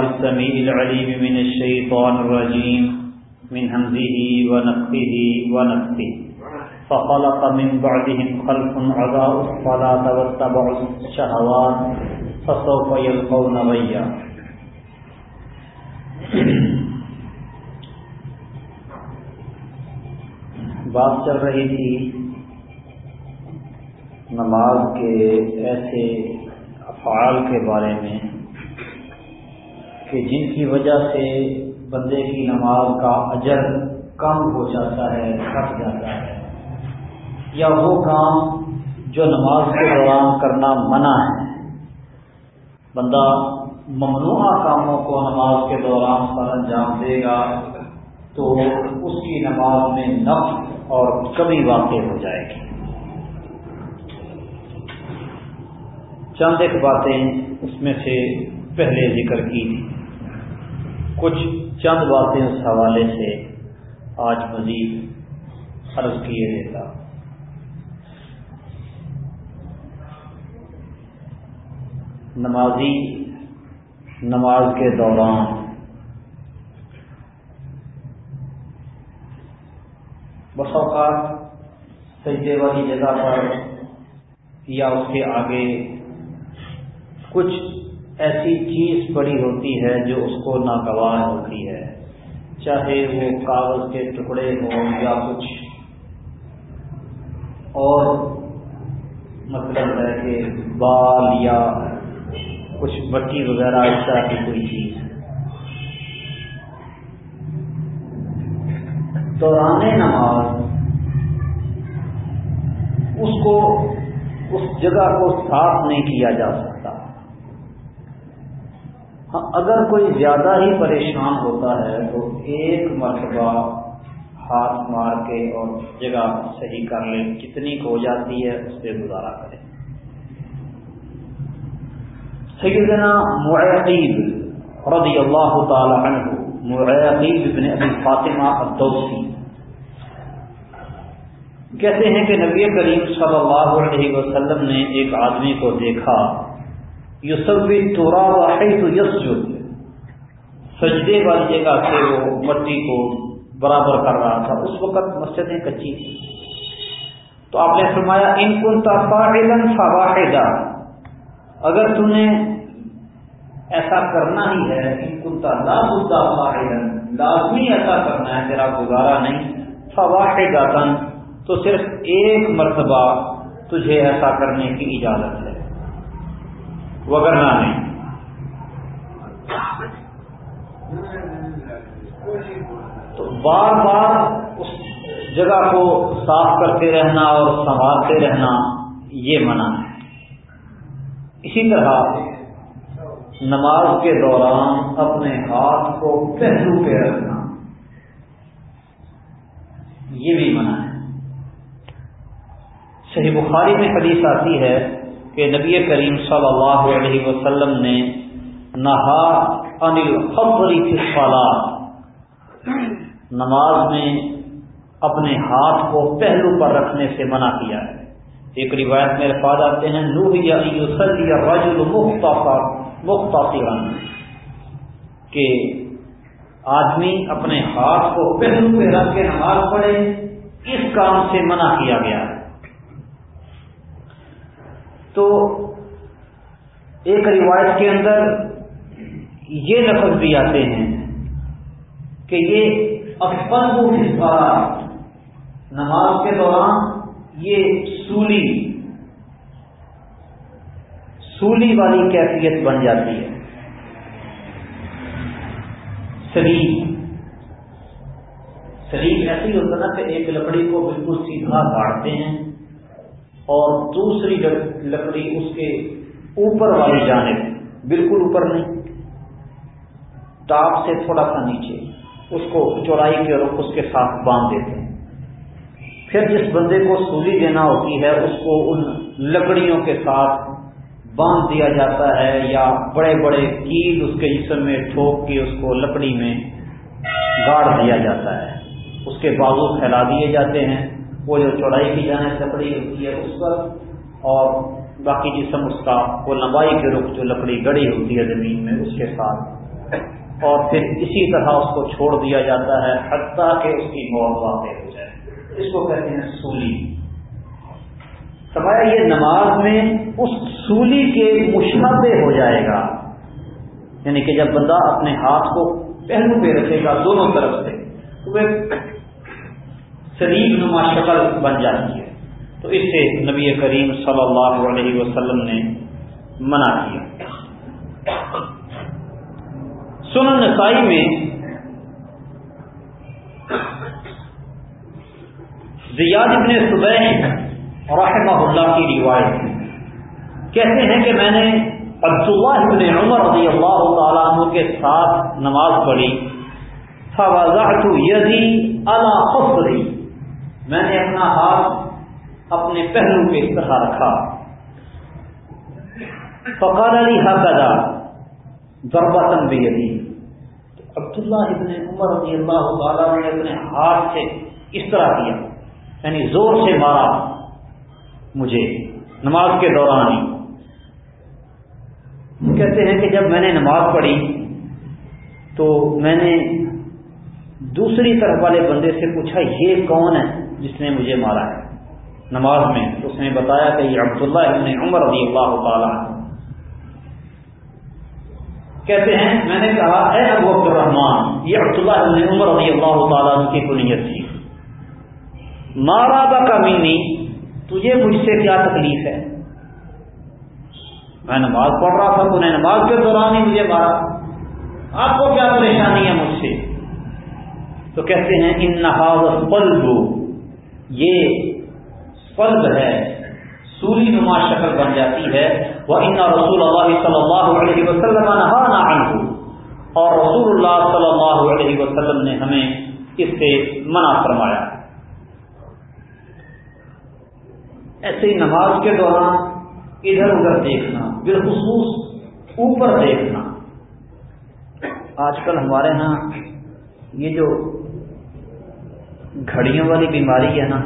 السميع العليم من الشيطان الرجيم من همزه ونفخه ونفخه فخلق من بعدهم خلف عذاب الصلاة واتبعوا الشهوات فسوف يلقون غيا. بات چل رہی تھی نماز کے ایسے افعال کے بارے میں کہ جن کی وجہ سے بندے کی نماز کا اجر کم ہو جاتا ہے گھٹ جاتا ہے۔ یا وہ کام جو نماز کے دوران کرنا منع ہے۔ بندہ ممنوع کاموں کو نماز کے دوران سر انجام دے گا تو اس کی نماز میں نفس اور کمی واقع ہو جائے گی۔ چند ایک باتیں اس میں سے پہلے ذکر کی تھی کچھ چند باتیں اس حوالے سے آج مزید عرض کیے دیتا نمازی نماز کے دوران بس اوقات سجدے والی جگہ پر یا اس کے آگے کچھ ایسی چیز پڑی ہوتی ہے جو اس کو ناگوار ہوتی ہے۔ چاہے وہ کاغذ کے ٹکڑے ہوں یا کچھ۔ اور مطلب ہے کہ بال یا کچھ بٹی وغیرہ اس طرح کی کوئی چیز۔ دوران نماز اس کو، اس جگہ کو صاف نہیں کیا جا سکتا۔ ہاں، اگر کوئی زیادہ ہی پریشان ہوتا ہے تو ایک مرتبہ ہاتھ مار کے اور جگہ صحیح کر لے کتنی ہو جاتی ہے، اس پہ گزارا کرے۔ سیدنا معیقیب رضی اللہ تعالی عنہ، معیقیب ابن ابی فاطمہ الدوسی۔ کہتے ہیں کہ نبی کریم صلی اللہ علیہ وسلم نے ایک آدمی کو دیکھا۔ یوسفی تورا واحد یسجد. سجدے والی جگہ سے وہ مٹی کو برابر کر رہا تھا، اس وقت مسجدیں کچی تھی۔ تو آپ نے فرمایا، ان کن تفاعلن فواحدہ اگر تم نے ایسا کرنا ہی ہے، ان کن لا فاعلن لازمی ایسا کرنا ہے، تیرا گزارا نہیں فواحدہ تو صرف ایک مرتبہ تجھے ایسا کرنے کی اجازت ہے۔ وغیرہ نہیں۔ تو بار بار اس جگہ کو صاف کرتے رہنا اور سنبھالتے رہنا، یہ منع ہے۔ اسی طرح نماز کے دوران اپنے ہاتھ کو پہلو پہ رکھنا، یہ بھی منع ہے۔ صحیح بخاری میں حدیث آتی ہے کہ نبی کریم صلی اللہ علیہ وسلم نے نہا انل خبری نماز میں اپنے ہاتھ کو پہلو پر رکھنے سے منع کیا ہے۔ ایک روایت میں الفاظ آتے ہیں نوح یا رجل مختصر کہ آدمی اپنے ہاتھ کو پہلو پہ رکھ کے نماز پڑھے، اس کام سے منع کیا گیا۔ ہے تو ایک روایت کے اندر یہ لفظ بھی آتے ہیں کہ یہ افسر نماز کے دوران یہ سولی سولی والی کیفیت بن جاتی ہے۔ شریف شریف ایسے ہی ہوتا نا کہ ایک لکڑی کو بالکل سیدھا کاٹتے ہیں۔ اور دوسری لکڑی اس کے اوپر والی جانب بالکل اوپر نہیں، ٹاپ سے تھوڑا سا نیچے، اس کو چوڑائی کے اور اس کے ساتھ باندھ دیتے ہیں۔ پھر جس بندے کو سولی دینا ہوتی ہے، اس کو ان لکڑیوں کے ساتھ باندھ دیا جاتا ہے یا بڑے بڑے کیل اس کے جسم میں ٹھوک کے اس کو لکڑی میں گاڑ دیا جاتا ہے۔ اس کے بازو پھیلا دیے جاتے ہیں۔ وہ جو چوڑائی کی جانے لکڑی ہوتی ہے اس پر، اور باقی جسم اس کا، وہ لمبائی کے رخ جو لکڑی گڑی ہوتی ہے زمین میں، اس کے ساتھ۔ اور پھر اسی طرح اس کو چھوڑ دیا جاتا ہے، حتیٰ کہ اس کی موت واقع ہو جائے۔ اس کو کہتے ہیں سولی۔ سمایا یہ نماز میں اس سولی کے مشابے ہو جائے گا۔ یعنی کہ جب بندہ اپنے ہاتھ کو پہلو پہ رکھے گا دونوں طرف سے، تو وہ شریف نما شکل بن جاتی ہے۔ تو اس سے نبی کریم صلی اللہ علیہ وسلم نے منع کیا۔ سنن نسائی میں زیاد ابن صبح رحمہ اللہ کی روایت کہتے ہیں کہ میں نے عبداللہ ابن عمر رضی اللہ تعالیٰ عنہ کے ساتھ نماز پڑھی۔ فوضعت یدی علی خفری میں نے اپنا ہاتھ اپنے پہلو پہ اس طرح رکھا۔ فقال علی حقدا ضربتن بیدی عبداللہ ابن عمر رضی اللہ تعالیٰ نے اپنے ہاتھ سے اس طرح کیا یعنی زور سے مارا مجھے نماز کے دوران۔ ہی کہتے ہیں کہ جب میں نے نماز پڑھی تو میں نے دوسری طرف والے بندے سے پوچھا، یہ کون ہے؟ جس نے مجھے مارا ہے۔ نماز میں اس نے بتایا کہ یہ عبداللہ ابن عمر رضی اللہ تعالیٰ کہتے ہیں، میں نے کہا، اے ابو عبد الرحمان یہ عبداللہ ابن عمر رضی اللہ تعالیٰ کی کنیت تھی۔ مارا با کا مینی تجھے مجھ سے کیا تکلیف ہے؟ میں نماز پڑھ رہا تھا، تو نے نماز کے دوران ہی مجھے مارا۔ آپ کو کیا پریشانی ہے مجھ سے؟ تو کہتے ہیں، ان نحاظ پلب یہ پلب ہے، سولی نما شکل بن جاتی ہے وہ ان رسول اللہ صلی اللہ علیہ وسلم عنہ اور رسول اللہ صلی اللہ علیہ وسلم نے ہمیں اس سے منع فرمایا۔ ایسے نماز کے دوران ادھر ادھر دیکھنا، بالخصوص اوپر دیکھنا۔ آج کل ہمارے ہاں یہ جو گھڑیوں والی بیماری ہے نا۔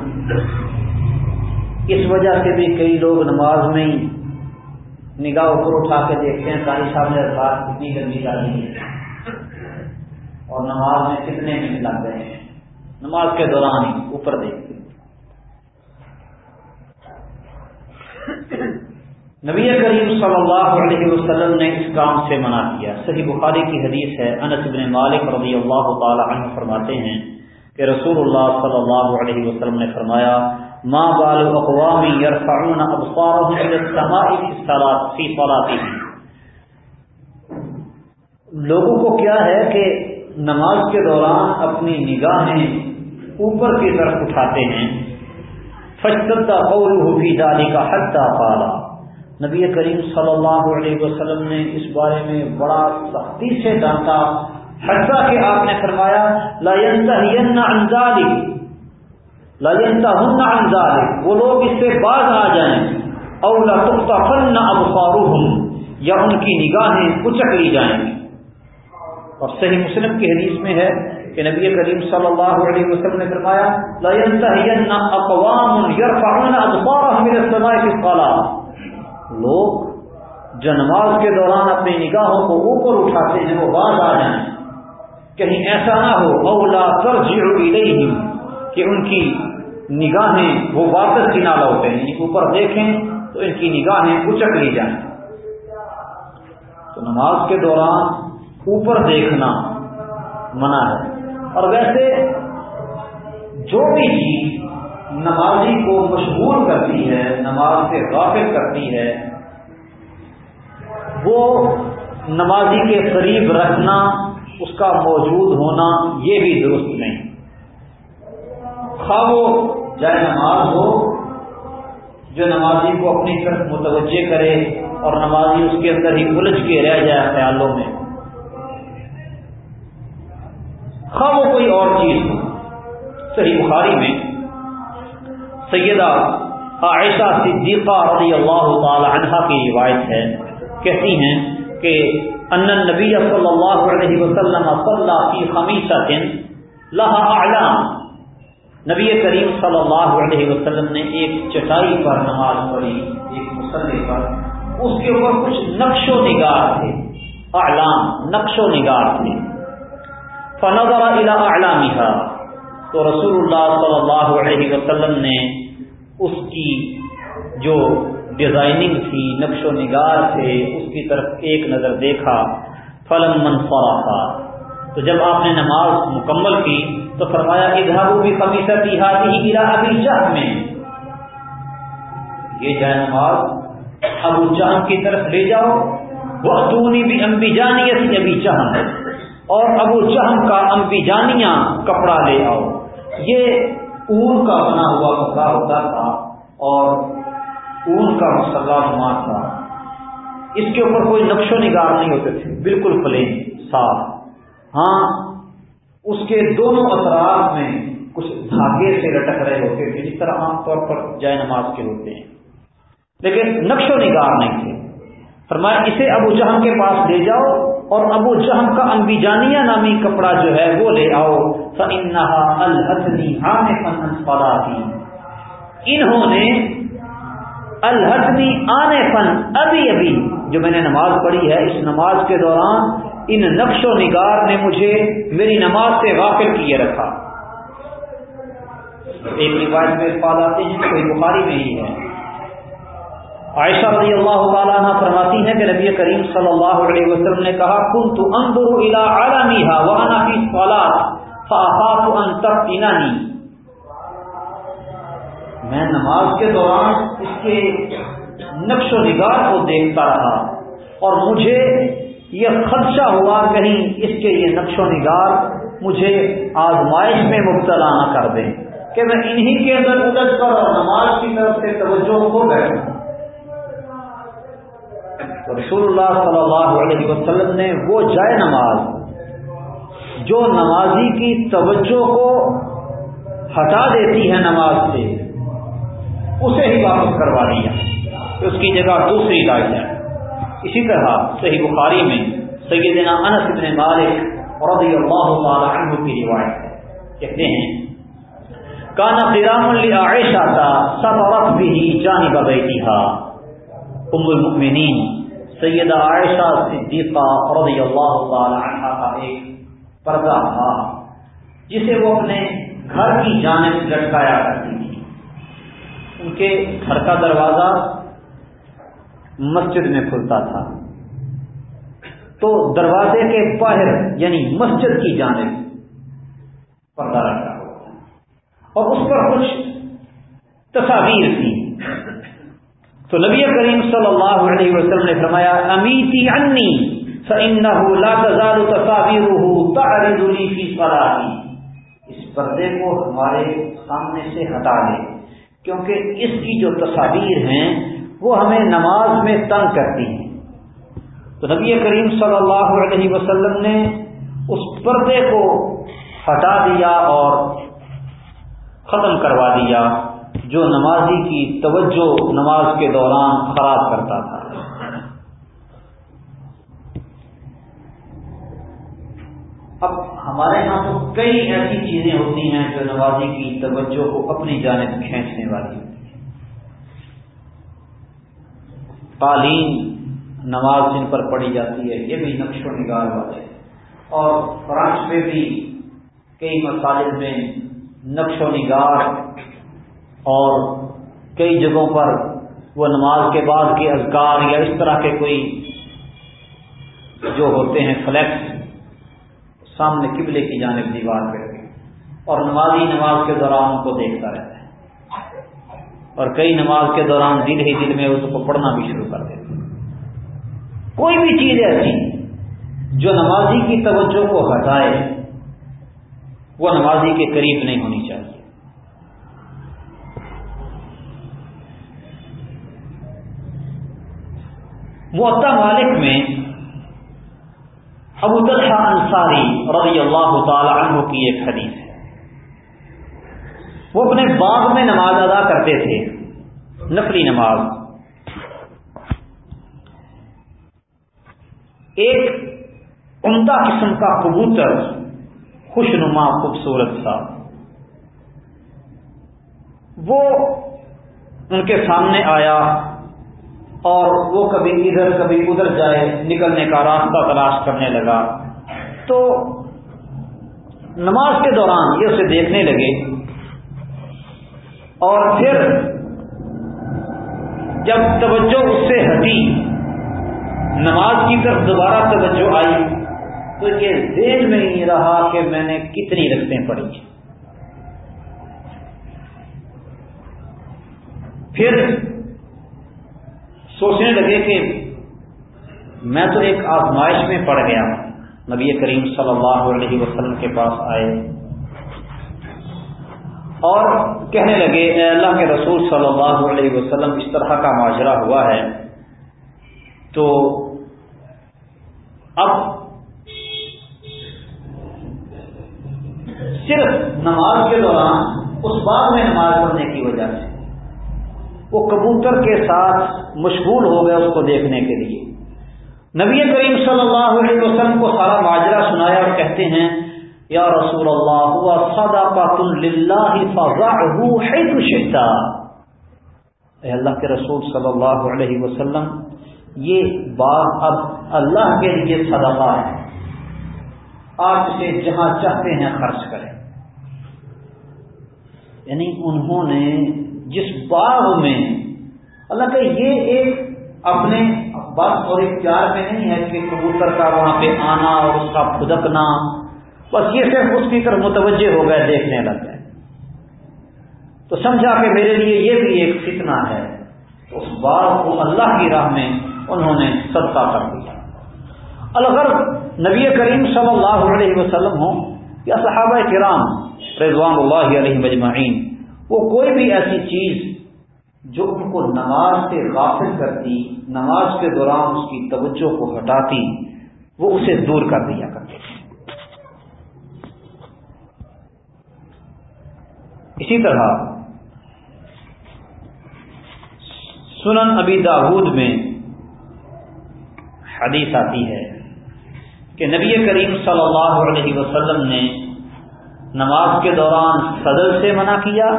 اس وجہ سے بھی کئی لوگ نماز میں ہی نگاہ اوپر اٹھا کے دیکھتے ہیں کاری صاحب نے بات کتنی گندی ڈالی ہے اور نماز میں کتنے منٹ لگ گئے ہیں۔ نماز کے دوران ہی اوپر دیکھتے نبی کریم صلی اللہ علیہ وسلم نے اس کام سے منع کیا۔ صحیح بخاری کی حدیث ہے، انس بن مالک رضی اللہ تعالی عنہ فرماتے ہیں کہ رسول اللہ صلی اللہ علیہ وسلم نے فرمایا، ما بال اقوام يرفعون ابصارهم الى السماء في الصلاه في صلاتهم لوگوں کو کیا ہے کہ نماز کے دوران اپنی نگاہیں اوپر کی طرف اٹھاتے ہیں۔ فشتدہ قوله في ذلك حتى قال۔ نبی کریم صلی اللہ علیہ وسلم نے اس بارے میں بڑا سختی سے ڈانٹا حتیٰ کہ آپ نے فرمایا انزالی انزالی وہ لوگ اس سے باز آ جائیں. اولا تختہ فن اب یا ان کی نگاہیں کچک لی جائیں. گی اور صحیح مسلم کی حدیث میں ہے کہ نبی کریم صلی اللہ علیہ وسلم نے فرمایا اقوام يرفعون ابصارهم الى السماء في الصلاه لوگ جو نماز کے دوران اپنی نگاہوں کو اوپر اٹھاتے ہیں، وہ باز آ جائیں. کہیں ایسا نہ ہو اولا کر جی کہ ان کی نگاہیں وہ واپس کی نہ لوٹیں یعنی اوپر دیکھیں تو ان کی نگاہیں اچک لی جائیں۔ تو نماز کے دوران اوپر دیکھنا منع ہے۔ اور ویسے جو بھی چیز نمازی کو مشغول کرتی ہے، نماز سے غافل کرتی ہے، وہ نمازی کے قریب رکھنا اس کا موجود ہونا یہ بھی درست نہیں۔ خواہ وہ جائے نماز ہو، جو نمازی کو اپنی طرف متوجہ کرے اور نمازی اس کے اندر ہی الجھ کے رہ جائے خیالوں میں۔ خواہ وہ کوئی اور چیز ہو۔ صحیح بخاری میں سیدہ عائشہ صدیقہ رضی اللہ تعالی عنہ کی روایت ہے، کہتی ہیں کہ ان نبی صلی اللہ علیہ وسلم صلی فی خمیسہ دن لہا اعلام نبی کریم صلی اللہ علیہ وسلم نے ایک چٹائی پر نماز پڑھی، ایک مسلح پر. اس کے اوپر کچھ نقش و نگار تھے، اعلام، نقش و نگار تھے. فنظر الى اعلامها. تو رسول اللہ صلی اللہ علیہ وسلم نے اس کی جو ڈیزائننگ تھی نقش و نگار تھے اس کی طرف ایک نظر دیکھا فلم منفرا تو جب آپ نے نماز مکمل کی تو فرمایا ادھر بھی خبیصہ کی ہاتھی ہی ابھی جہ میں۔ یہ جائے نماز، ابو جہاں کی طرف لے جاؤ۔ وہ دونی بھی امبی جانی تھی ابھی چہم اور ابو چہم کا امبی جانیاں کپڑا لے آؤ۔ یہ اون کا بنا ہوا کپڑا ہوتا تھا اور اون کا مسلح نما تھا اس کے اوپر کوئی نقش و نگار نہیں ہوتے تھے، بالکل پلین، صاف۔ ہاں اس کے دونوں اثرات میں کچھ دھاگے سے لٹک رہے ہوتے تھے، جس طرح عام طور پر جائے نماز کے ہوتے ہیں۔ لیکن نقش و نگار نہیں تھے۔ فرمایا، اسے ابو جہم کے پاس لے جاؤ اور ابو جہم کا انبی جانیہ نامی کپڑا جو ہے وہ لے آؤ۔ الحسنی انہوں نے الحسنی آنے فن ابھی ابھی، جو میں نے نماز پڑھی ہے، اس نماز کے دوران ان نقش و نگار نے مجھے میری نماز سے واقف کیے رکھا۔ ایک روایت میں پال آتے ہیں کوئی بخاری میں ہی ہے۔ عائشہ رضی اللہ تعالیٰ عنہ فرماتی ہے کہ نبی کریم صلی اللہ علیہ وسلم نے کہا کن تو اندر الا عالمی وانا فی سوالات فاخاف ان تفتنانی میں نماز کے دوران اس کے نقش و نگار کو دیکھتا رہا اور مجھے یہ خدشہ ہوا کہیں اس کے یہ نقش و نگار مجھے آزمائش میں مبتلا نہ کر دیں کہ میں انہی کے اندر الجھ کر اور نماز کی طرف سے توجہ ہو گئے رسول اللہ صلی اللہ علیہ وسلم نے وہ جائے نماز جو نمازی کی توجہ کو ہٹا دیتی ہے نماز سے۔ اسے ہی واپس کروا دیا۔ اس کی جگہ دوسری لائی جائے۔ اسی طرح صحیح بخاری میں سیدنا انس بن مالک رضی اللہ تعالی عنہ کی روایت ہے۔ کہتے ہیں، کانا قرام عائشہ تھا سب عورت بھی جانب بیٹھا ام المؤمنین، سیدہ عائشہ صدیقہ رضی اللہ تعالی عنہ کا ایک پردہ تھا، جسے وہ اپنے گھر کی جانب لٹکایا کرتی ان کے گھر کا دروازہ مسجد میں کھلتا تھا۔ تو دروازے کے باہر یعنی مسجد کی جانب پردہ رکھا ہوا اور اس پر کچھ تصاویر تھی تو نبی کریم صلی اللہ علیہ وسلم نے فرمایا، امیتی انی لا تزال تصاویر فی صلاتی۔ اس پردے کو ہمارے سامنے سے ہٹا لے کیونکہ اس کی جو تصاویر ہیں وہ ہمیں نماز میں تنگ کرتی ہیں۔ تو نبی کریم صلی اللہ علیہ وسلم نے اس پردے کو ہٹا دیا اور ختم کروا دیا جو نمازی کی توجہ نماز کے دوران خراب کرتا تھا۔ اب ہمارے یہاں تو کئی ایسی چیزیں ہوتی ہیں جو نمازی کی توجہ کو اپنی جانب کھینچنے والی ہوتی ہیں۔ تعلیم، نماز جن پر پڑھی جاتی ہے، یہ بھی نقش و نگار والے اور فرانس میں بھی کئی مساجد میں نقش و نگار اور کئی جگہوں پر وہ نماز کے بعد کے اذکار یا اس طرح کے کوئی جو ہوتے ہیں فلیکس سامنے قبلے کی جانب دیوار پہ رکھے۔ اور نمازی نماز کے دوران ان کو دیکھتا رہتا ہے۔ اور کئی نماز کے دوران دل ہی دل میں اس کو پڑھنا بھی شروع کر دیتے کوئی بھی چیز ایسی جو نمازی کی توجہ کو ہٹائے، وہ نمازی کے قریب نہیں ہونی چاہیے۔ معطا مالک میں ابو طلحہ انصاری رضی اللہ تعالی عنہ کی ایک حدیث ہے۔ وہ اپنے باغ میں نماز ادا کرتے تھے، نفلی نماز۔ ایک عمدہ قسم کا کبوتر خوش نما خوبصورت تھا۔ وہ ان کے سامنے آیا۔ اور وہ کبھی ادھر کبھی ادھر جائے، نکلنے کا راستہ تلاش کرنے لگا۔ تو نماز کے دوران یہ اسے دیکھنے لگے۔ اور پھر جب توجہ اس سے ہٹی، نماز کی طرف دوبارہ توجہ آئی تو یہ ذہن میں ہی رہا کہ میں نے کتنی رقطیں پڑھی۔ پھر سوچنے لگے کہ میں تو ایک آزمائش میں پڑ گیا نبی کریم صلی اللہ علیہ وسلم کے پاس آئے۔ اور کہنے لگے، اے اللہ کے رسول صلی اللہ علیہ وسلم، اس طرح کا ماجرا ہوا ہے۔ تو اب صرف نماز کے دوران اس بات میں نماز پڑھنے کی وجہ سے، وہ کبوتر کے ساتھ مشغول ہو گئے اس کو دیکھنے کے لیے۔ نبی کریم صلی اللہ علیہ وسلم کو سارا ماجرا سنایا اور کہتے ہیں، یا رسول اللہ، ہوا اے اللہ کے رسول صلی اللہ علیہ وسلم، یہ بات اب اللہ کے لیے صدقہ ہے۔ آپ اسے جہاں چاہتے ہیں خرچ کریں۔ یعنی انہوں نے جس باغ میں اللہ کہ یہ ایک اپنے بس اور اختیار میں نہیں ہے کہ کبوتر کا وہاں پہ آنا اور اس کا پھدکنا بس یہ صرف اس کی طرف متوجہ ہو گئے، دیکھنے لگ گئے۔ تو سمجھا کہ میرے لیے یہ بھی ایک فتنہ ہے۔ اس بات کو اللہ کی راہ میں انہوں نے صدقہ کر دیا۔ الغر نبی کریم صلی اللہ علیہ وسلم ہوں یا صحابہ کرام رضوان اللہ علیہ مجمعین، وہ کوئی بھی ایسی چیز جو ان کو نماز سے غافل کرتی، نماز کے دوران اس کی توجہ کو ہٹاتی، وہ اسے دور کر دیا کرتے اسی طرح سنن ابی داود میں حدیث آتی ہے کہ نبی کریم صلی اللہ علیہ وسلم نے نماز کے دوران صدر سے منع کیا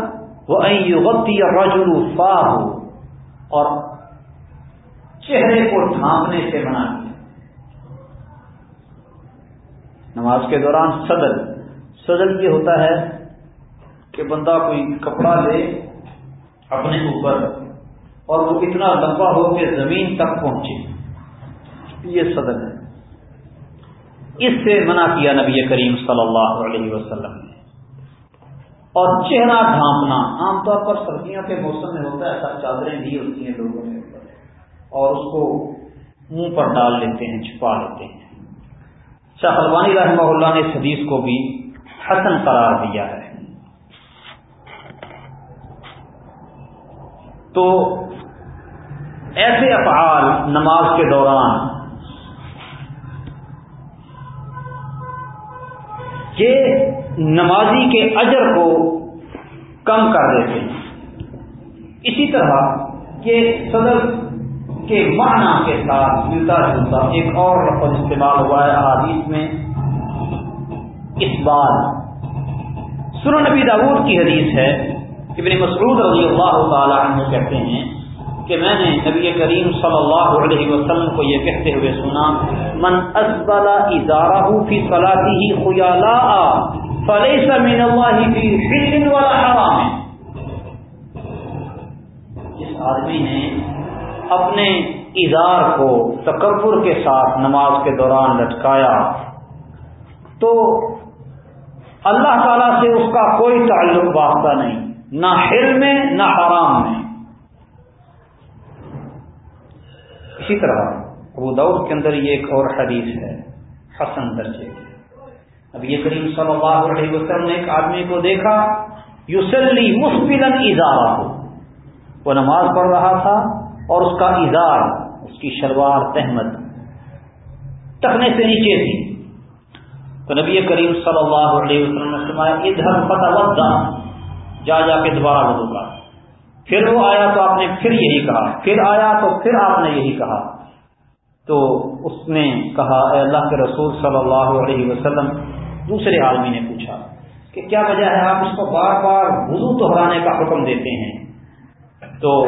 وہ یوتی رجل فا ہو اور چہرے کو ڈھانپنے سے منع کیا۔ نماز کے دوران صدر صدر یہ ہوتا ہے کہ بندہ کوئی کپڑا لے اپنے اوپر اور وہ اتنا لمبا ہو کہ زمین تک پہنچے۔ یہ صدر ہے۔ اس سے منع کیا نبی کریم صلی اللہ علیہ وسلم۔ اور چہرہ ڈھانپنا، عام طور پر سردیوں کے موسم میں ہوتا ہے ایسا چادریں بھی ہوتی ہیں لوگوں کے اوپر۔ اور اس کو منہ پر ڈال لیتے ہیں، چھپا لیتے ہیں۔ شاہ الوانی رحمہ اللہ نے اس حدیث کو بھی حسن قرار دیا ہے۔ تو ایسے افعال نماز کے دوران یہ نمازی کے اجر کو کم کر دیتے ہیں۔ اسی طرح یہ صدر کے معنی کے ساتھ ملتا جلتا ایک اور لفظ استعمال ہوا ہے حادیث میں۔ اس بار سر نبی داود کی حدیث ہے ابن مسعود رضی اللہ تعالی عنہ کہتے ہیں کہ میں نے نبی کریم صلی اللہ علیہ وسلم کو یہ کہتے ہوئے سنا، من اسبلا ادارہ فی صلاته خیالا فلیس من اللہ فی حل ولا حرام۔ جس آدمی نے اپنے ادار کو تکبر کے ساتھ نماز کے دوران لٹکایا، تو اللہ تعالی سے اس کا کوئی تعلق واسطہ نہیں، نہ حل میں، نہ حرام میں۔ اسی طرح ابو دعود کے اندر یہ ایک اور حدیث ہے، حسن درجے کی۔ اب یہ کریم صلی اللہ علیہ وسلم نے ایک آدمی کو دیکھا یوسلی مسفل اظہار ہو وہ نماز پڑھ رہا تھا اور اس کا اظہار، اس کی شلوار تحمد ٹکنے سے نیچے تھی۔ تو نبی کریم صلی اللہ علیہ وسلم نے سنایا ادھر فتح جا جا کے دوبارہ وضو کا پھر وہ آیا تو آپ نے پھر یہی کہا، پھر آیا تو پھر آپ نے یہی کہا۔ تو اس نے کہا، اے اللہ کے رسول صلی اللہ علیہ وسلم دوسرے آدمی نے پوچھا کہ کیا وجہ ہے آپ اس کو بار بار وضو دہرانے کا حکم دیتے ہیں؟ تو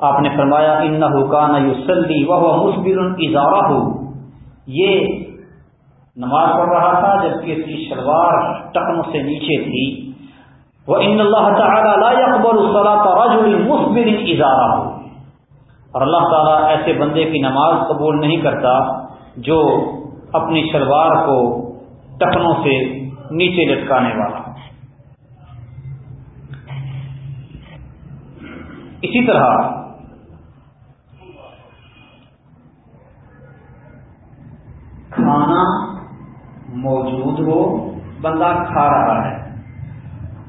آپ نے فرمایا ان حکان یوسلی وہ مسبل اظہارہ۔ ہو یہ نماز پڑھ رہا تھا جبکہ اس کی شلوار ٹکن سے نیچے تھی۔ وہ ان اللہ تعالیٰ لا اکبر رجل مسبل اظہارہ ہو اور اللہ تعالیٰ ایسے بندے کی نماز قبول نہیں کرتا جو اپنی شلوار کو ٹکنوں سے نیچے لٹکانے والا۔ اسی طرح کھانا موجود ہو، بندہ کھا رہا ہے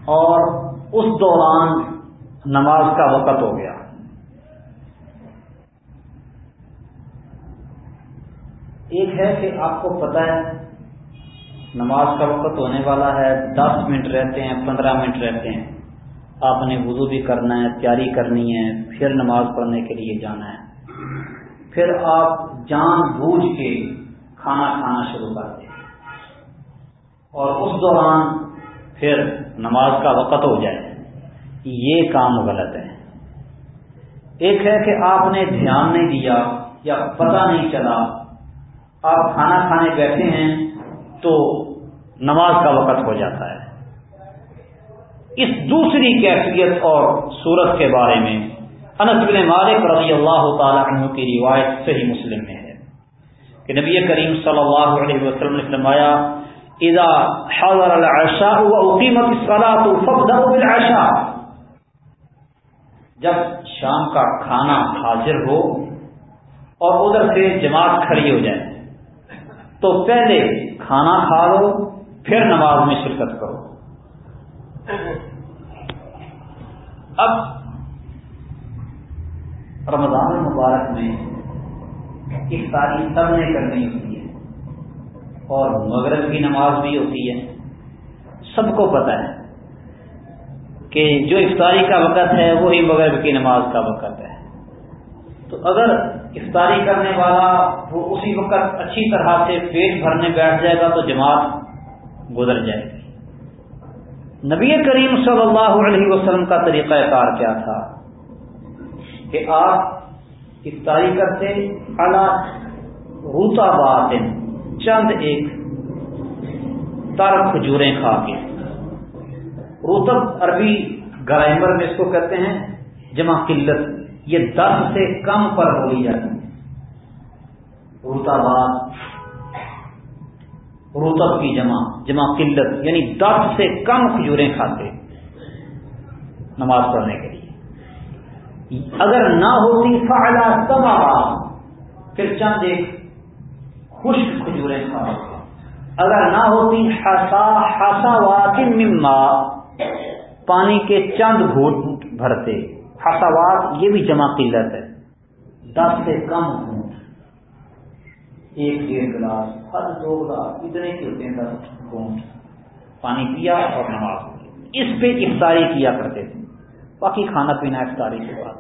اور اس دوران نماز کا وقت ہو گیا۔ ایک ہے کہ آپ کو پتا ہے، نماز کا وقت ہونے والا ہے، دس منٹ رہتے ہیں، پندرہ منٹ رہتے ہیں۔ آپ نے وضو بھی کرنا ہے، تیاری کرنی ہے، پھر نماز پڑھنے کے لیے جانا ہے۔ پھر آپ جان بوجھ کے کھانا کھانا شروع کر دیں اور اس دوران پھر نماز کا وقت ہو جائے۔ یہ کام غلط ہے۔ ایک ہے کہ آپ نے دھیان نہیں دیا یا پتہ نہیں چلا آپ کھانا کھانے بیٹھے ہیں تو نماز کا وقت ہو جاتا ہے۔ اس دوسری کیفیت اور صورت کے بارے میں انس بن مالک رضی اللہ تعالی عنہ کی روایت صحیح مسلم میں ہے کہ نبی کریم صلی اللہ علیہ وسلم نے فرمایا، اذا حضر العشاء فابدأوا بالعشاء. جب شام کا کھانا حاضر ہو اور ادھر سے جماعت کھڑی ہو جائے تو پہلے کھانا کھا لو، پھر نماز میں شرکت کرو۔ اب رمضان المبارک میں افطاری سب نے کرنی ہوتی ہے اور مغرب کی نماز بھی ہوتی ہے۔ سب کو پتہ ہے کہ جو افطاری کا وقت ہے، وہی مغرب کی نماز کا وقت ہے۔ تو اگر افطاری کرنے والا وہ اسی وقت اچھی طرح سے پیٹ بھرنے بیٹھ جائے گا تو جماعت گزر جائے گی۔ نبی کریم صلی اللہ علیہ وسلم کا طریقہ کار کیا تھا؟ کہ آپ افطاری کرتے روتا بات چند ایک تر کھجوریں کھا کے۔ روتب عربی گرائمر میں اس کو کہتے ہیں، جمع قلت۔ یہ دس سے کم پر بولی جاتی ہے۔ روتاباد روتب کی جمع جمع قلت یعنی دس سے کم کھجوریں کھاتے نماز پڑھنے کے لیے۔ اگر نہ ہوتی فعلا تبا پھر چند ایک خشک کھجوریں کھا۔ اگر نہ ہوتی ہسا ہسا واقع مما، پانی کے چند گھوٹ بھرتے۔ حساوات یہ بھی جمع قلت ہے۔ دس سے کم گھونٹ ایک ڈیڑھ گلاس، ہر دو گلاس، اتنے کی ہوتے ہیں دس گھونٹ۔ پانی پیا اور نماز۔ اس پہ افطاری کیا کرتے تھے۔ باقی کھانا پینا افطاری کے بعد۔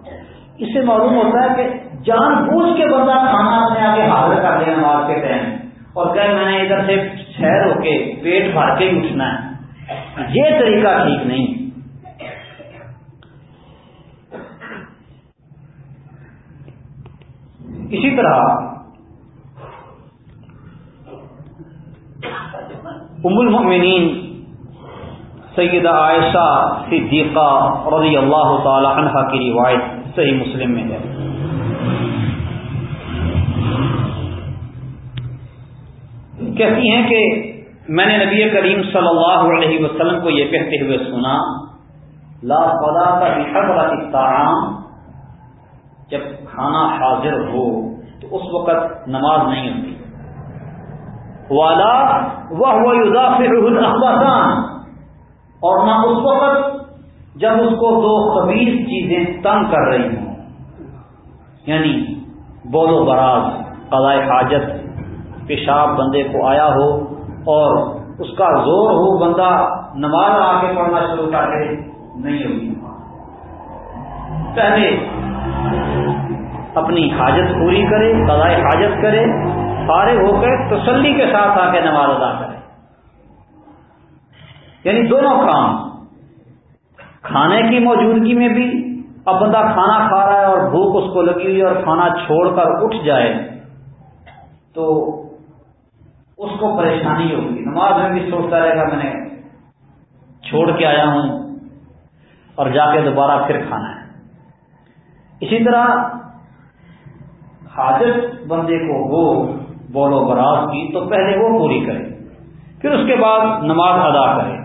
اس سے معلوم ہوتا ہے کہ جان بوجھ کے بندہ کھانا اپنے آگے حاضر کر دیا نماز کے ٹائم۔ اور کہ میں نے ادھر سے شہر ہو کے پیٹ بھر کے ہی اٹھنا ہے۔ یہ طریقہ ٹھیک نہیں۔ اسی طرح ام المؤمنین سیدہ عائشہ صدیقہ رضی اللہ تعالی عنہ کی روایت صحیح مسلم میں ہے۔ کہتی ہیں کہ میں نے نبی کریم صلی اللہ علیہ وسلم کو یہ کہتے ہوئے سنا، لا فلا کا جب کھانا حاضر ہو تو اس وقت نماز نہیں ہوتی۔ والا وہ اور نہ اس وقت جب اس کو دو خبیص چیزیں تنگ کر رہی ہوں۔ یعنی بولو براز، قضاء حاجت، پیشاب بندے کو آیا ہو اور اس کا زور ہو بندہ نماز آ کے پڑھنا شروع کر دے، نہیں ہوگی پہلے اپنی حاجت پوری کرے قضاء حاجت کرے، فارغ ہو کر تسلی کے ساتھ آ کے نماز ادا کرے۔ یعنی دونوں کام۔ کھانے کی موجودگی میں بھی اب بندہ کھانا کھا رہا ہے اور بھوک اس کو لگی ہوئی اور کھانا چھوڑ کر اٹھ جائے، تو اس کو پریشانی ہوگی۔ نماز میں بھی سوچتا رہے گا، میں نے چھوڑ کے آیا ہوں اور جا کے دوبارہ پھر کھانا ہے۔ اسی طرح حاجت بندے کو ہو بولو براز کی، تو پہلے وہ پوری کرے۔ پھر اس کے بعد نماز ادا کرے۔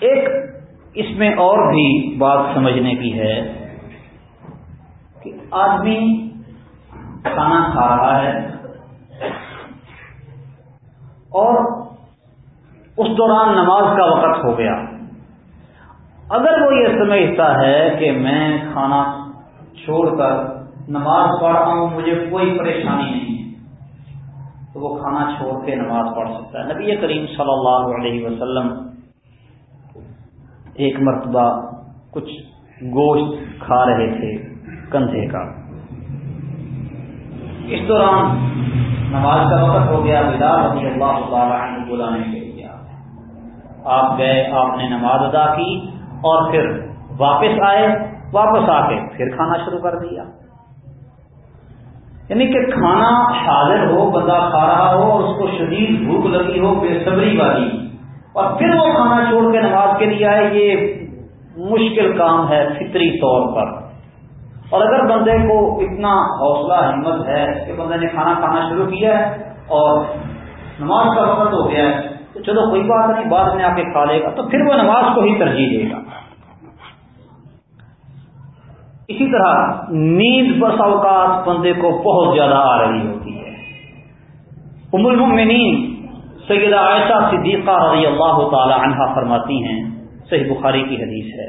ایک اس میں اور بھی بات سمجھنے کی ہے کہ آدمی کھانا کھا رہا ہے اور اس دوران نماز کا وقت ہو گیا۔ اگر وہ یہ سمجھتا ہے کہ میں کھانا چھوڑ کر نماز پڑھ رہا ہوں، مجھے کوئی پریشانی نہیں ہے۔ تو وہ کھانا چھوڑ کے نماز پڑھ سکتا ہے۔ نبی کریم صلی اللہ علیہ وسلم ایک مرتبہ کچھ گوشت کھا رہے تھے کندھے کا۔ اس دوران نماز کا وقت ہو گیا رضی اللہ تعالیٰ عنہ بلانے کے لیے آپ گئے، آپ نے نماز ادا کی اور پھر واپس آئے۔ واپس آ کے پھر کھانا شروع کر دیا۔ یعنی کہ کھانا حاضر ہو، بندہ کھا رہا ہو، اور اس کو شدید بھوک لگی ہو، بے صبری والی۔ اور پھر وہ کھانا چھوڑ کے نماز کے لیے آئے، یہ مشکل کام ہے فطری طور پر۔ اور اگر بندے کو اتنا حوصلہ، ہمت ہے کہ بندے نے کھانا کھانا شروع کیا ہے اور نماز کا وقت ہو گیا ہے، تو چلو کوئی بات نہیں، بعد میں آ کے کھا لے گا، تو پھر وہ نماز کو ہی ترجیح دے گا۔ اسی طرح نیند بس اوقات بندے کو بہت زیادہ آ رہی ہوتی ہے۔ ام المؤمنین سیدہ عائشہ صدیقہ رضی اللہ تعالی عنہ فرماتی ہیں، صحیح بخاری کی حدیث ہے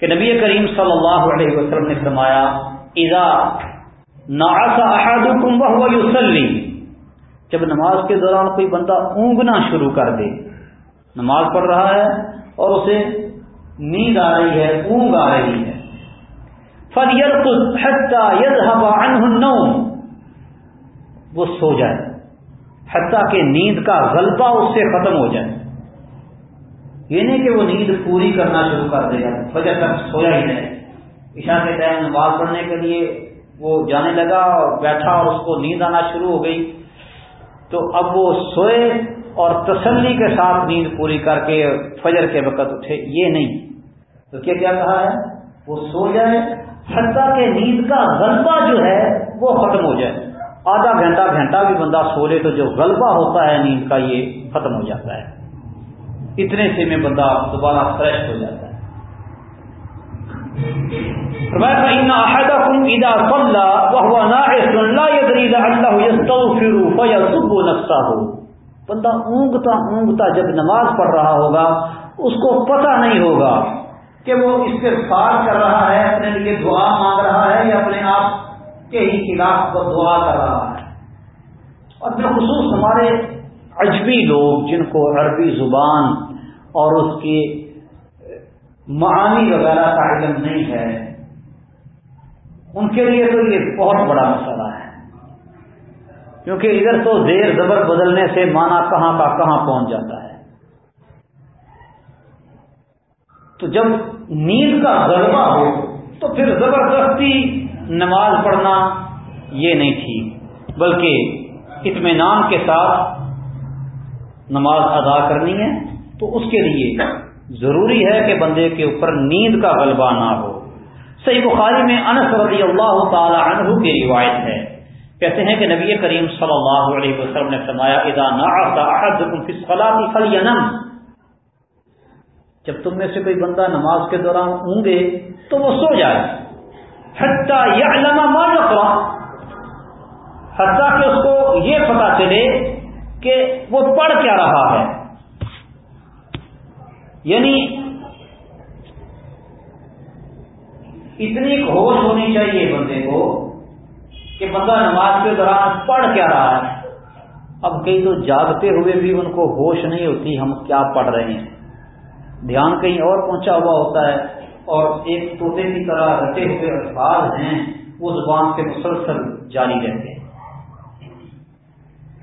کہ نبی کریم صلی اللہ علیہ وسلم نے فرمایا، اذا نعس احدكم وهو يصلي جب نماز کے دوران کوئی بندہ اونگنا شروع کر دے، نماز پڑھ رہا ہے اور اسے نیند آ رہی ہے، اونگ آ رہی ہے فَلْيَرْقُدْ حَتَّى وہ سو جائے، حتیٰ کہ نیند کا غلبہ اس سے ختم ہو جائے۔ یہ نہیں کہ وہ نیند پوری کرنا شروع کر دے گا فجر تک سویا ہی نہیں عشاء کے ٹائم نماز پڑھنے کے لیے وہ جانے لگا اور بیٹھا اور اس کو نیند آنا شروع ہو گئی۔ تو اب وہ سوئے اور تسلی کے ساتھ نیند پوری کر کے فجر کے وقت اٹھے۔ یہ نہیں۔ تو کیا کیا کہا ہے؟ وہ سو جائے، حتیٰ کہ نیند کا غلبہ جو ہے وہ ختم ہو جائے۔ آدھا گھنٹہ گھنٹہ بھی بندہ سو لے تو جو غلبہ ہوتا ہے نیند کا، یہ ختم ہو جاتا ہے۔ اتنے سے میں بندہ دوبارہ فریش ہو جاتا ہے۔ بندہ اونگتا اونگتا جب نماز پڑھ رہا ہوگا، اس کو پتہ نہیں ہوگا کہ وہ اس سے کر رہا ہے، اپنے لیے دعا مانگ رہا ہے یا اپنے آپ کے ہی خلاف کو دعا کر رہا ہے۔ اور بالخصوص ہمارے اجبی لوگ جن کو عربی زبان اور اس کی معانی وغیرہ کا علم نہیں ہے، ان کے لیے تو یہ بہت بڑا مسئلہ ہے۔ کیونکہ ادھر تو زیر زبر بدلنے سے مانا کہاں کا کہاں پہنچ جاتا ہے۔ تو جب نیند کا غلبہ ہو تو پھر زبردستی نماز پڑھنا یہ نہیں تھی بلکہ اطمینان کے ساتھ نماز ادا کرنی ہے۔ تو اس کے لیے ضروری ہے کہ بندے کے اوپر نیند کا غلبہ نہ ہو۔ صحیح بخاری میں انس رضی اللہ تعالی عنہ کی روایت ہے۔ کہتے ہیں کہ نبی کریم صلی اللہ علیہ وسلم نے فرمایا، اذا فلینم. جب تم میں سے کوئی بندہ نماز کے دوران اونگے تو وہ سو جائے۔ حتیٰ یعلم ما یقرا حتیٰ کہ اس کو یہ پتا چلے کہ وہ پڑھ کیا رہا ہے۔ یعنی اتنی ہوش ہونی چاہیے بندے کو کہ بندہ نماز کے دوران پڑھ کیا رہا ہے۔ اب کئی تو جاگتے ہوئے بھی ان کو ہوش نہیں ہوتی ہم کیا پڑھ رہے ہیں۔ دھیان کہیں اور پہنچا ہوا ہوتا ہے اور ایک طوطے کی طرح رٹے ہوئے الفاظ ہیں، وہ زبان سے مسلسل جاری رہتے ہیں۔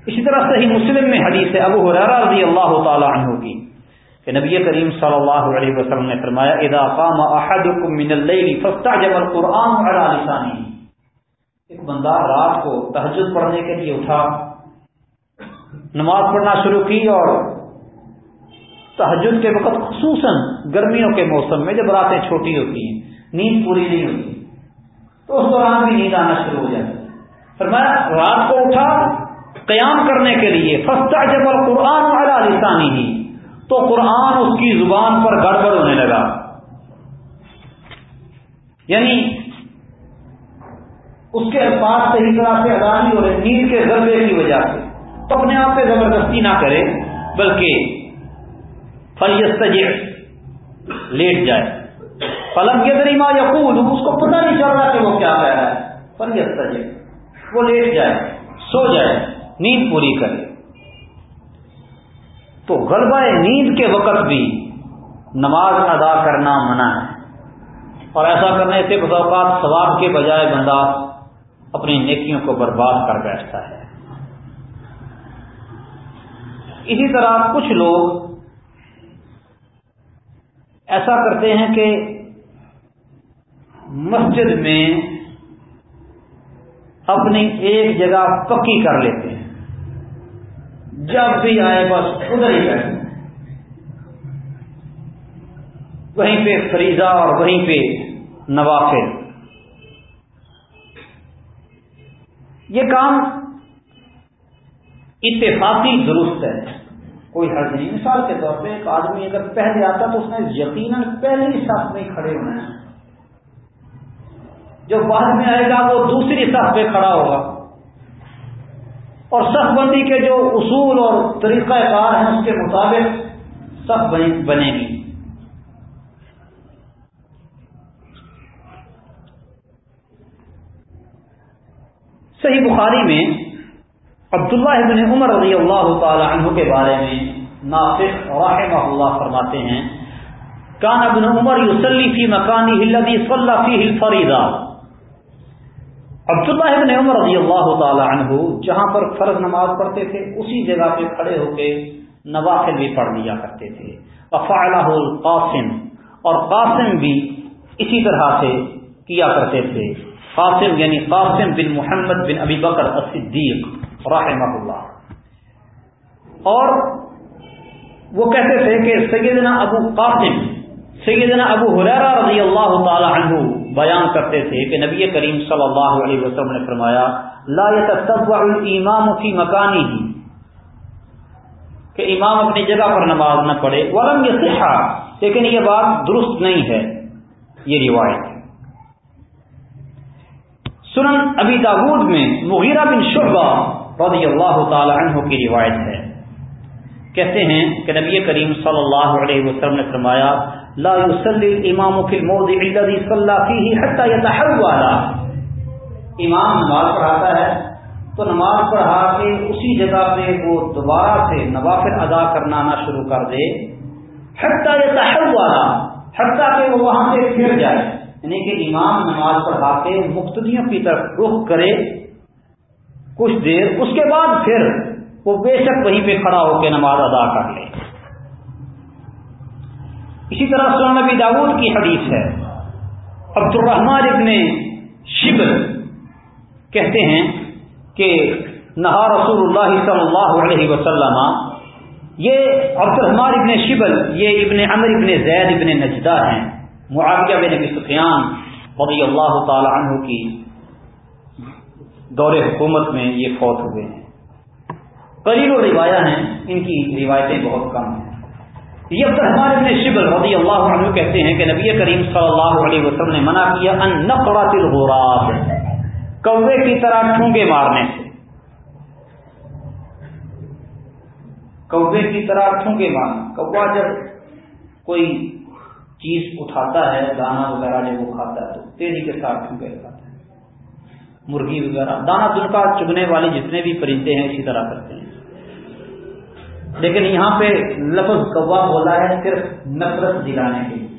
اسی طرح صحیح مسلم میں حدیث ہے ابو حرارہ رضی اللہ تعالی عنہ کی کہ نبی کریم صلی اللہ علیہ وسلم نے فرمایا، اذا قام احدكم من الليل فاستعجب القران على لسانه. ایک بندہ رات کو تہجد پڑھنے کے لیے اٹھا، نماز پڑھنا شروع کی اور تحجد کے وقت خصوصاً گرمیوں کے موسم میں جب راتیں چھوٹی ہوتی ہیں، نیند پوری نہیں ہوتی۔ تو اس دوران بھی نیند آنا شروع ہو جاتی پھر میں رات کو اٹھا، قیام کرنے کے لیے فستا جب قرآن والا لسانی ہی تو قرآن اس کی زبان پر گڑبڑ ہونے لگا۔ یعنی اس کے الفاظ صحیح طرح سے ادا نہیں ہو رہے، نیند کے ضربے کی وجہ سے۔ تو اپنے آپ پہ زبردستی نہ کرے، بلکہ فلیست لیٹ جائے۔ فلم کے دریما یقول اس کو پتہ نہیں چل رہا کہ وہ کیا کہہ رہا ہے۔ فلیست وہ لیٹ جائے۔ سو جائے۔ نیند پوری کرے۔ تو غلبہ نیند کے وقت بھی نماز ادا کرنا منع ہے۔ اور ایسا کرنے سے اوقات ثواب کے بجائے بندہ اپنی نیکیوں کو برباد کر بیٹھتا ہے۔ اسی طرح کچھ لوگ ایسا کرتے ہیں کہ مسجد میں اپنی ایک جگہ پکی کر لیتے ہیں۔ جب بھی آئے بس ادھر ہی بیٹھے۔ وہیں پہ فریضہ اور وہیں پہ نوافل۔ یہ کام اتفاقی درست ہے۔ کوئی حرض نہیں۔ مثال کے طور پہ ایک آدمی اگر پہلے آتا تو اس نے یقیناً پہلے ہی ساتھ میں کھڑے ہونا ہے۔ جو بعد میں آئے گا وہ دوسری سخت پہ کھڑا ہوگا۔ اور سخت بندی کے جو اصول اور طریقہ کار ہیں اس کے مطابق سخت بنے گی۔ صحیح بخاری میں عبداللہ ابن عمر رضی اللہ تعالی عنہ کے بارے میں ناصف رحمہ اللہ فرماتے ہیں، کان ابن عمر یوسلی فی مکانی ہلدی صلی فی الفریدہ عبداللہ ابن عمر رضی اللہ تعالی عنہ جہاں پر فرض نماز پڑھتے تھے، اسی جگہ پہ کھڑے ہو کے نوافل بھی پڑھ لیا کرتے تھے۔ افعلہ القاسم، اور قاسم بھی اسی طرح سے کیا کرتے تھے۔ قاسم یعنی قاسم بن محمد بن ابی بکر الصدیق۔ رحمہ اللہ اور وہ کہتے تھے کہ سیدنا ابو قاسم، سیدنا ابو حریرہ رضی اللہ تعالی عنہ بیان کرتے تھے کہ نبی کریم صلی اللہ علیہ وسلم نے فرمایا، لا يتتبع الامام فی مکانی ہی کہ امام اپنی جگہ پر نماز نہ پڑھے ورم یہ لیکن یہ بات درست نہیں ہے، یہ روایت سنن ابی داود میں مغیرہ بن شعبہ رضی اللہ تعالی عنہ کی روایت ہے۔ کہتے ہیں کہ نبی کریم صلی اللہ علیہ وسلم نے فرمایا، لا يصلي الامام في الموضع الذي صلى فيه حتى يتحول امام نماز پڑھاتا ہے تو نماز پڑھا کے اسی جگہ پہ وہ دوبارہ سے نوافل ادا کرنا نہ شروع کر دے۔ حتى يتحول حتى کہ وہ وہاں سے پھر جائے۔ یعنی کہ امام نماز پڑھا کے مقتدیوں کی طرف رخ کرے کچھ دیر اس کے بعد پھر وہ بے شک وہیں پہ کھڑا ہو کے نماز ادا کر لے۔ اسی طرح سونا نبی داود کی حدیث ہے۔ عبد الرحمان ابن شبل کہتے ہیں کہ نہا رسول اللہ صلی اللہ علیہ وسلم، یہ عبد الرحمان ابن شبل یہ ابن عمر ابن زید ابن نجدہ ہیں۔ معاویہ بن نبی سفیان رضی اللہ تعالی عنہ کی دور حکومت میں یہ فوت ہوئے ہیں۔ قریب و روایہ ہیں، ان کی روایتیں بہت کم ہیں۔ یہ عبد الرحمان ابن شبل رضی اللہ عنہ کہتے ہیں کہ نبی کریم صلی اللہ علیہ وسلم نے منع کیا ان نقرات الغراب، کوے کی طرح ٹھونگے مارنے سے۔ کوے کی طرح ٹھونگے مارنا۔ کوا جب کوئی چیز اٹھاتا ہے دانا وغیرہ جب وہ کھاتا ہے تو تیزی کے ساتھ ٹھونگے لگاتا مرغی وغیرہ دانا دن کا چگنے والے جتنے بھی پرندے ہیں اسی طرح کرتے ہیں۔ لیکن یہاں پہ لفظ کوا بولا ہے صرف نفرت دلانے کے لیے۔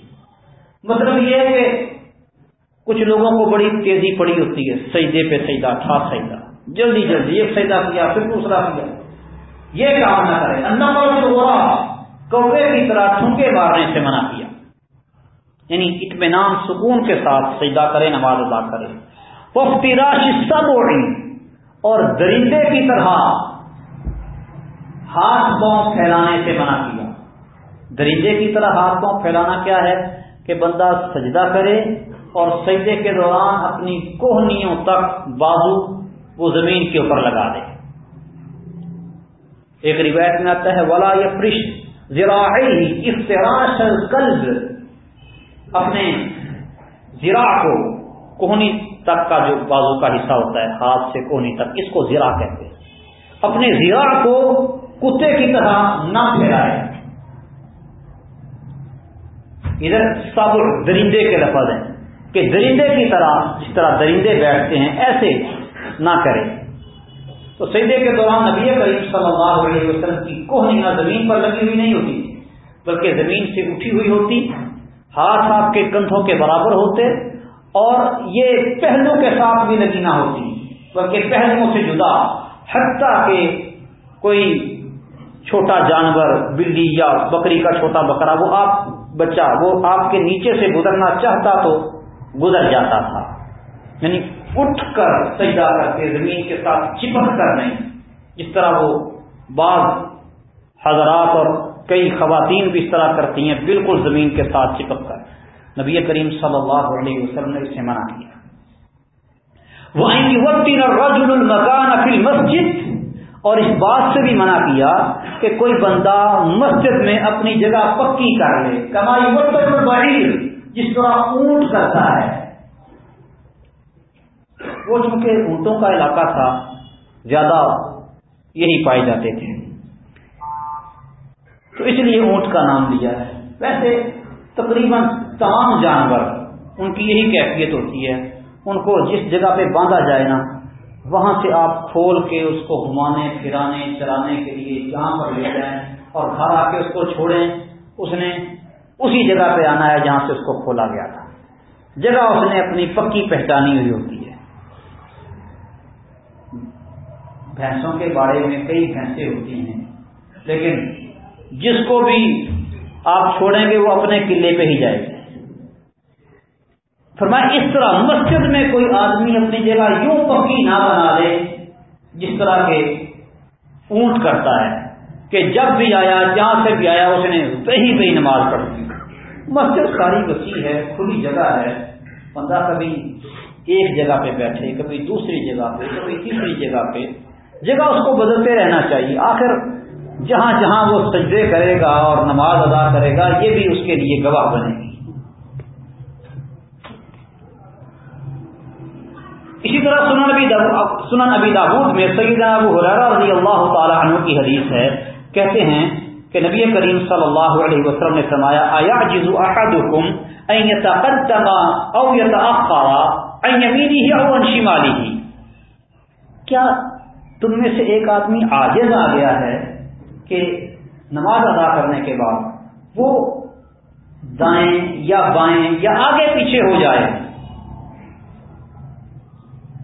مطلب یہ ہے کہ کچھ لوگوں کو بڑی تیزی پڑی ہوتی ہے، سجدے پہ سجدہ ٹھا سجدہ۔ جلدی جلدی ایک سجدہ کیا، پھر دوسرا کیا۔ یہ کام نہ کرے اللہ ہوا کوے کی طرح ٹھونکے مارنے سے منع کیا۔ یعنی اطمینان، سکون کے ساتھ سجدہ کرے نماز ادا کرے وفتراش سب اور درندے کی طرح ہاتھ پاؤں پھیلانے سے منع کیا۔ درندے کی طرح ہاتھ پاؤں پھیلانا کیا ہے؟ کہ بندہ سجدہ کرے اور سجدے کے دوران اپنی کوہنیوں تک بازو وہ زمین کے اوپر لگا دے۔ ایک روایت میں آتا ہے، ولا فرش زراعی افتراش القلب۔ اپنے زرا کو، کوہنی تک کا جو بازو کا حصہ ہوتا ہے، ہاتھ سے کوہنی تک، اس کو زرا کہتے ہیں۔ اپنے زرا کو کتے کی طرح نہ پھیلائے ادھر سب درندے کے لفظ ہیں کہ درندے کی طرح، جس طرح درندے بیٹھتے ہیں، ایسے نہ کرے تو سیدے کے دوران نبی کریم صلی اللہ علیہ وسلم کی کوہنیاں زمین پر لگی ہوئی نہیں ہوتی، بلکہ زمین سے اٹھی ہوئی ہوتی۔ ہاتھ آپ کے کندھوں کے برابر ہوتے اور یہ پہلو کے ساتھ بھی لگی نہ ہوتی بلکہ پہلوؤں سے جدا، حتیٰ کہ کوئی چھوٹا جانور، بلی یا بکری کا چھوٹا بکرا، وہ آپ بچہ، وہ آپ کے نیچے سے گزرنا چاہتا تو گزر جاتا تھا۔ یعنی اٹھ کر سجدہ کرتے، زمین کے ساتھ چپک کر نہیں۔ جس طرح وہ بعض حضرات اور کئی خواتین بھی اس طرح کرتی ہیں، بالکل زمین کے ساتھ چپک کر۔ نبی کریم صلی اللہ علیہ وسلم نے اسے منع کیا۔ وہ مکان مسجد اور اس بات سے بھی منع کیا کہ کوئی بندہ مسجد میں اپنی جگہ پکی کر لے۔ کمائی جس طرح اونٹ کرتا ہے۔ وہ چونکہ اونٹوں کا علاقہ تھا، زیادہ یہی پائے جاتے تھے۔ تو اس لیے اونٹ کا نام لیا ہے۔ ویسے تقریباً تمام جانور ان کی یہی کیفیت ہوتی ہے، ان کو جس جگہ پہ باندھا جائے نا، وہاں سے آپ کھول کے اس کو گھمانے، پھرانے چلانے کے لیے جہاں پر لے جائیں اور گھر آ کے اس کو چھوڑیں۔ اس نے اسی جگہ پہ آنا ہے جہاں سے اس کو کھولا گیا تھا۔ جگہ اس نے اپنی پکی پہچانی ہوئی ہوتی ہے۔ بھینسوں کے بارے میں کئی بھینسیں ہوتی ہیں، لیکن جس کو بھی آپ چھوڑیں گے، وہ اپنے قلعے پہ ہی جائے گا فرمایا، اس طرح مسجد میں کوئی آدمی اپنی جگہ یوں پکی نہ بنا دے جس طرح کے اونٹ کرتا ہے، کہ جب بھی آیا، جہاں سے بھی آیا، اس نے وہی وہی نماز پڑھ دی مسجد ساری وسیع ہے، کھلی جگہ ہے، بندہ کبھی ایک جگہ پہ بیٹھے، کبھی دوسری جگہ پہ، کبھی تیسری جگہ پہ، جگہ اس کو بدلتے رہنا چاہیے۔ آخر جہاں جہاں وہ سجدے کرے گا اور نماز ادا کرے گا، یہ بھی اس کے لیے گواہ بنے گی۔ اسی طرح سنن ابی سنن ابی داود میں سیدنا ابو حریرہ رضی اللہ تعالی عنہ کی حدیث ہے۔ کہتے ہیں کہ نبی کریم صلی اللہ علیہ وسلم نے فرمایا آیا جز احدکم ان يتقدم او يتاخر عن يمينه او عن شماله کیا تم میں سے ایک آدمی عاجز آ گیا ہے؟ کہ نماز ادا کرنے کے بعد وہ دائیں یا بائیں یا آگے پیچھے ہو جائے۔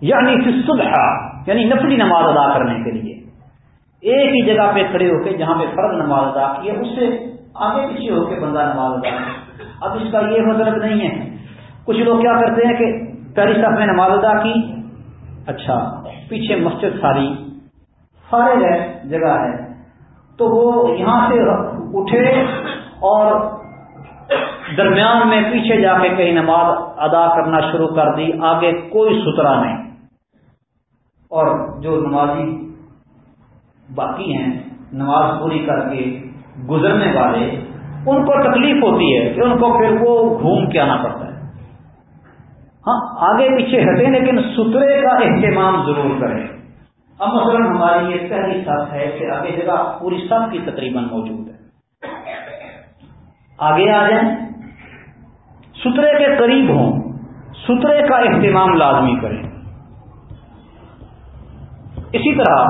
یعنی صبح یعنی نفلی نماز ادا کرنے کے لیے۔ ایک ہی جگہ پہ کھڑے ہو کے جہاں پہ فرض نماز ادا کی ہے، اس سے آگے پیچھے ہو کے بندہ نماز ادا کرے۔ اب اس کا یہ مطلب نہیں ہے۔ کچھ لوگ کیا کرتے ہیں کہ پہلی صف میں نماز ادا کی۔ اچھا پیچھے مسجد ساری فارغ ہے جگہ ہے۔ تو وہ یہاں سے اٹھے اور درمیان میں پیچھے جا کے کہیں نماز ادا کرنا شروع کر دی، آگے کوئی سترا نہیں۔ اور جو نمازی باقی ہیں، نماز پوری کر کے گزرنے والے، ان کو تکلیف ہوتی ہے کہ ان کو پھر وہ گھوم کے آنا پڑتا ہے۔ ہاں آگے پیچھے ہٹے، لیکن سترے کا اہتمام ضرور کریں۔ اب مثلا ہماری یہ پہلی سب ہے کہ آگے جگہ پوری سب کی تقریباً موجود ہے۔ آگے آ جائیں۔ سترے کے قریب ہوں۔ سترے کا اہتمام لازمی کریں۔ اسی طرح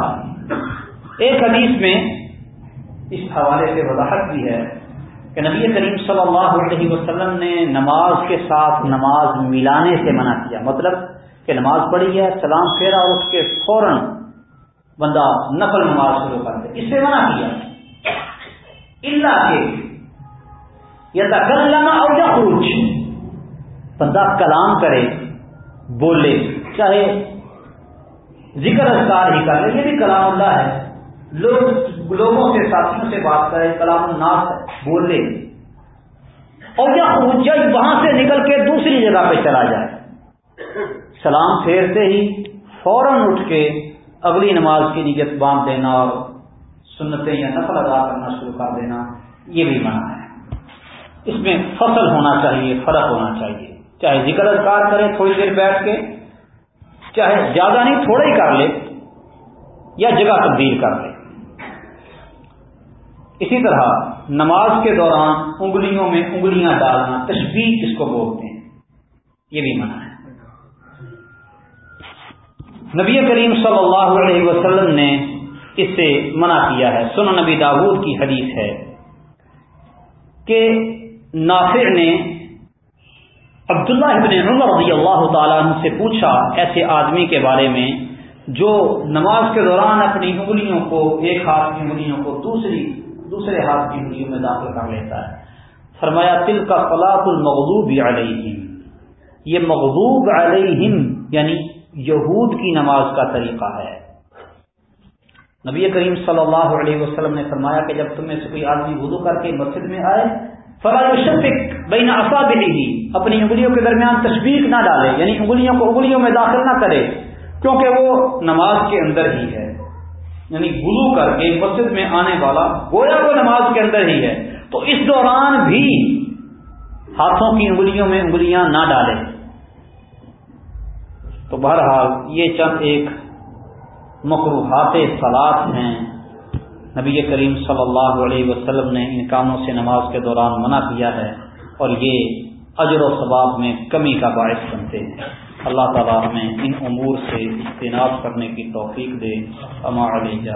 ایک حدیث میں اس حوالے سے وضاحت بھی ہے کہ نبی کریم صلی اللہ علیہ وسلم نے نماز کے ساتھ نماز ملانے سے منع کیا۔ مطلب کہ نماز پڑھی ہے، سلام پھیرا اور اس کے فوراً بندہ نفل نماز شروع کر دے۔ اس سے منع کیا۔ اللہ کے یا تکلم اور یا خروج۔ بندہ کلام کرے، بولے، چاہے ذکر اذکار ہی کر لے، یہ بھی کلام اللہ ہے۔ لوگ، لوگوں سے، ساتھیوں سے بات کرے، کلام الناس بولے۔ اور یا خروج وہاں سے نکل کے دوسری جگہ پہ چلا جائے۔ سلام پھیرتے ہی فوراً اٹھ کے اگلی نماز کی نیت باندھ دینا اور سنتیں یا نفل ادا کرنا شروع کر دینا، یہ بھی منع ہے۔ اس میں فصل ہونا چاہیے، فرق ہونا چاہیے۔ چاہے ذکر اذکار کرے، تھوڑی دیر بیٹھ کے، چاہے زیادہ نہیں، تھوڑا ہی کر لے یا جگہ تبدیل کر لے۔ اسی طرح نماز کے دوران انگلیوں میں انگلیاں ڈالنا، تشبیح جس کو بولتے ہیں؟ یہ بھی منع ہے۔ نبی کریم صلی اللہ علیہ وسلم نے اس سے منع کیا ہے۔ سن نبی داود کی حدیث ہے کہ ناصر نے عبداللہ ابن عمر رضی اللہ تعالیٰ عنہ سے پوچھا ایسے آدمی کے بارے میں جو نماز کے دوران اپنی انگلیوں کو ایک ہاتھ کی انگلیوں کو دوسری دوسرے ہاتھ کی انگلیوں میں داخل کر لیتا ہے۔ فرمایا تل کا فلاط المغضوب علیہم۔ یہ مغضوب علیہم یعنی یہود کی نماز کا طریقہ ہے۔ نبی کریم صلی اللہ علیہ وسلم نے فرمایا کہ جب تمہیں سے کوئی آدمی وضو کر کے مسجد میں آئے فلاح بین اصابہ اپنی انگلیوں کے درمیان تشبیق نہ ڈالے یعنی انگلیوں کو انگلیوں میں داخل نہ کرے، کیونکہ وہ نماز کے اندر ہی ہے۔ یعنی وضو کر کے مسجد میں آنے والا گویا وہ نماز کے اندر ہی ہے۔ تو اس دوران بھی ہاتھوں کی انگلیوں میں انگلیاں نہ ڈالے۔ تو بہرحال یہ چند ایک مقروحات سلاد ہیں۔ نبی کریم صلی اللہ علیہ وسلم نے ان کاموں سے نماز کے دوران منع کیا ہے اور یہ اجر و ثواب میں کمی کا باعث بنتے ہیں۔ اللہ تعالیٰ ہمیں ان امور سے اجتناب کرنے کی توفیق دے۔ اما علیہ